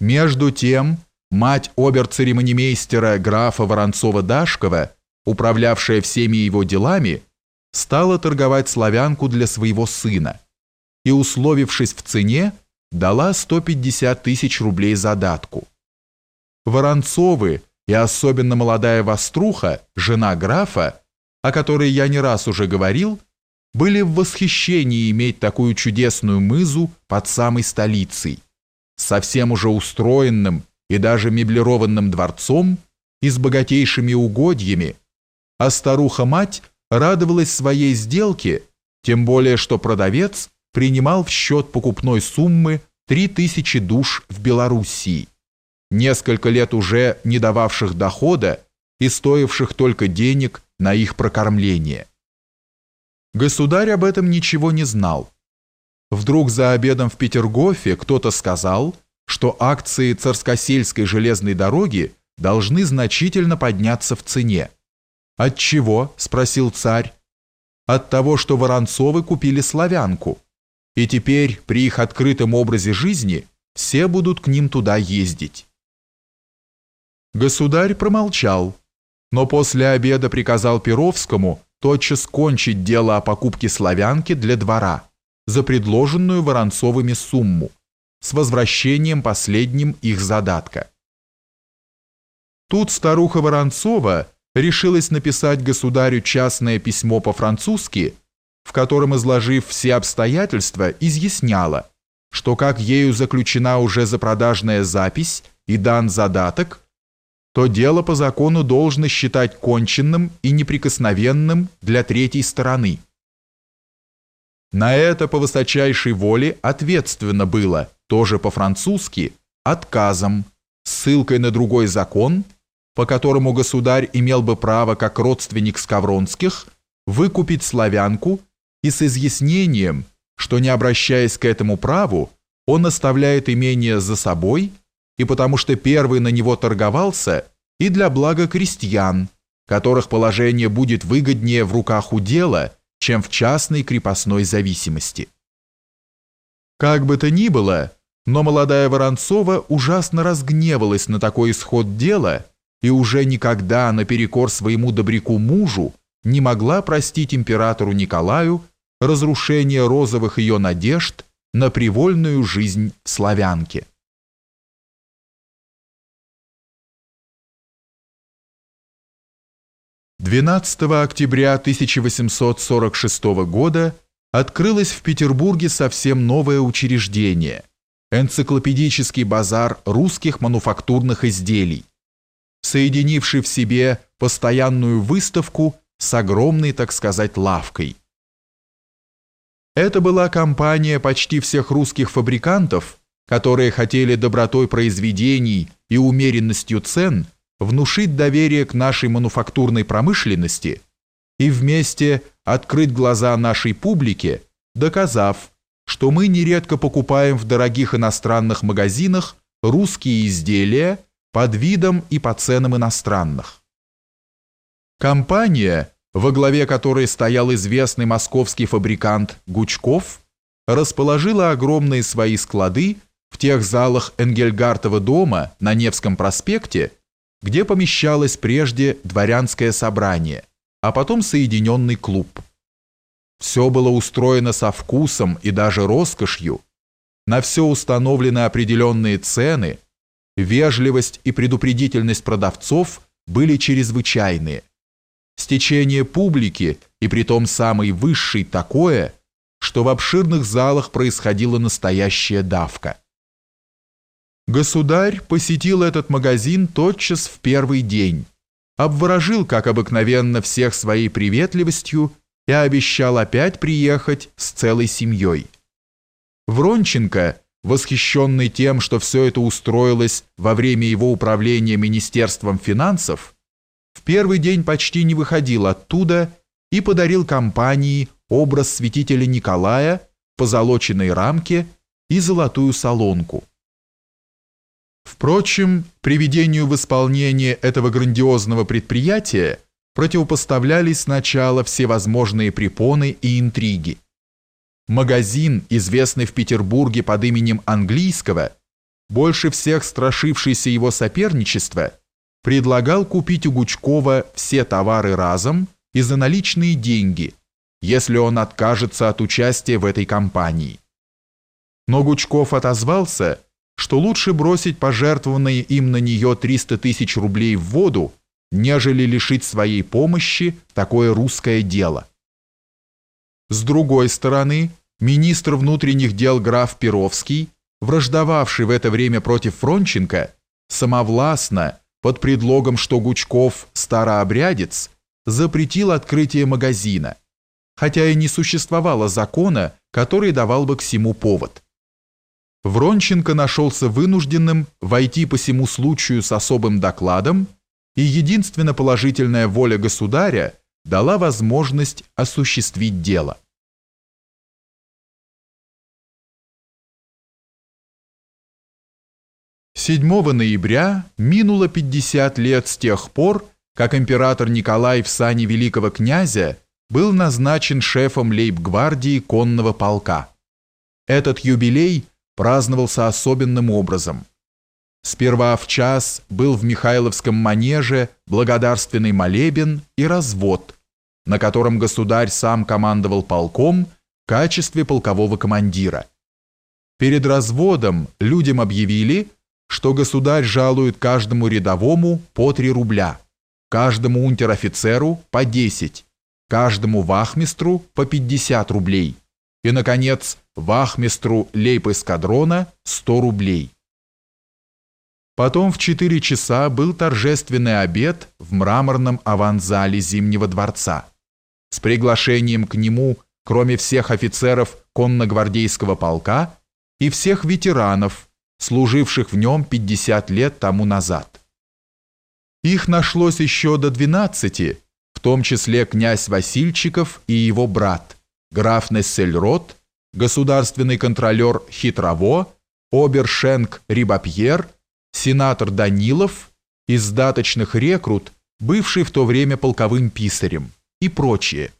Между тем, мать обер-церемонимейстера графа Воронцова-Дашкова, управлявшая всеми его делами, стала торговать славянку для своего сына и, условившись в цене, дала 150 тысяч рублей задатку. Воронцовы и особенно молодая Воструха, жена графа, о которой я не раз уже говорил, были в восхищении иметь такую чудесную мызу под самой столицей, совсем уже устроенным и даже меблированным дворцом и с богатейшими угодьями, а старуха-мать радовалась своей сделке, тем более что продавец принимал в счет покупной суммы 3000 душ в Белоруссии, несколько лет уже не дававших дохода и стоивших только денег на их прокормление. Государь об этом ничего не знал. Вдруг за обедом в Петергофе кто-то сказал, что акции Царскосельской железной дороги должны значительно подняться в цене. «От чего?» – спросил царь. «От того, что Воронцовы купили славянку, и теперь при их открытом образе жизни все будут к ним туда ездить». Государь промолчал, но после обеда приказал Перовскому тотчас кончить дело о покупке славянки для двора за предложенную Воронцовыми сумму с возвращением последним их задатка. Тут старуха Воронцова решилась написать государю частное письмо по-французски, в котором, изложив все обстоятельства, изъясняла, что как ею заключена уже запродажная запись и дан задаток, то дело по закону должно считать конченным и неприкосновенным для третьей стороны. На это по высочайшей воле ответственно было, тоже по-французски, отказом, ссылкой на другой закон, по которому государь имел бы право, как родственник Скавронских, выкупить славянку и с изъяснением, что не обращаясь к этому праву, он оставляет имение за собой – и потому что первый на него торговался, и для блага крестьян, которых положение будет выгоднее в руках у дела, чем в частной крепостной зависимости. Как бы то ни было, но молодая Воронцова ужасно разгневалась на такой исход дела и уже никогда наперекор своему добряку мужу не могла простить императору Николаю разрушение розовых ее надежд на привольную жизнь в славянке. 12 октября 1846 года открылось в Петербурге совсем новое учреждение – энциклопедический базар русских мануфактурных изделий, соединивший в себе постоянную выставку с огромной, так сказать, лавкой. Это была компания почти всех русских фабрикантов, которые хотели добротой произведений и умеренностью цен – внушить доверие к нашей мануфактурной промышленности и вместе открыть глаза нашей публике, доказав, что мы нередко покупаем в дорогих иностранных магазинах русские изделия под видом и по ценам иностранных. Компания, во главе которой стоял известный московский фабрикант Гучков, расположила огромные свои склады в тех залах Энгельгартова дома на Невском проспекте, где помещалось прежде дворянское собрание, а потом соединенный клуб. Все было устроено со вкусом и даже роскошью, на все установлены определенные цены, вежливость и предупредительность продавцов были чрезвычайные. Стечение публики, и притом самой высшей, такое, что в обширных залах происходила настоящая давка. Государь посетил этот магазин тотчас в первый день, обворожил, как обыкновенно, всех своей приветливостью и обещал опять приехать с целой семьей. Вронченко, восхищенный тем, что все это устроилось во время его управления Министерством финансов, в первый день почти не выходил оттуда и подарил компании образ святителя Николая, позолоченной рамке и золотую солонку. Впрочем, приведению в исполнение этого грандиозного предприятия противопоставлялись сначала всевозможные препоны и интриги. Магазин, известный в Петербурге под именем Английского, больше всех страшившийся его соперничества, предлагал купить у Гучкова все товары разом и за наличные деньги, если он откажется от участия в этой кампании. Но Гучков отозвался, что лучше бросить пожертвованные им на нее 300 тысяч рублей в воду, нежели лишить своей помощи такое русское дело. С другой стороны, министр внутренних дел граф Перовский, враждовавший в это время против Фронченко, самовластно, под предлогом, что Гучков старообрядец, запретил открытие магазина, хотя и не существовало закона, который давал бы к всему повод. Вронченко нашелся вынужденным войти по всему случаю с особым докладом, и единственно положительная воля государя дала возможность осуществить дело. Седьмого ноября минуло 50 лет с тех пор, как император Николай в сане великого князя был назначен шефом лейб-гвардии конного полка. Этот юбилей – праздновался особенным образом. Сперва в час был в Михайловском манеже благодарственный молебен и развод, на котором государь сам командовал полком в качестве полкового командира. Перед разводом людям объявили, что государь жалует каждому рядовому по 3 рубля, каждому унтер-офицеру по 10, каждому вахмистру по 50 рублей и, наконец, вахмистру лейб-эскадрона 100 рублей. Потом в 4 часа был торжественный обед в мраморном аванзале Зимнего дворца с приглашением к нему, кроме всех офицеров конногвардейского полка и всех ветеранов, служивших в нем 50 лет тому назад. Их нашлось еще до 12, в том числе князь Васильчиков и его брат, граф Нессельрот, государственный контролер Хитрово, обершенк Рибапьер, сенатор Данилов, из даточных рекрут, бывший в то время полковым писарем и прочие.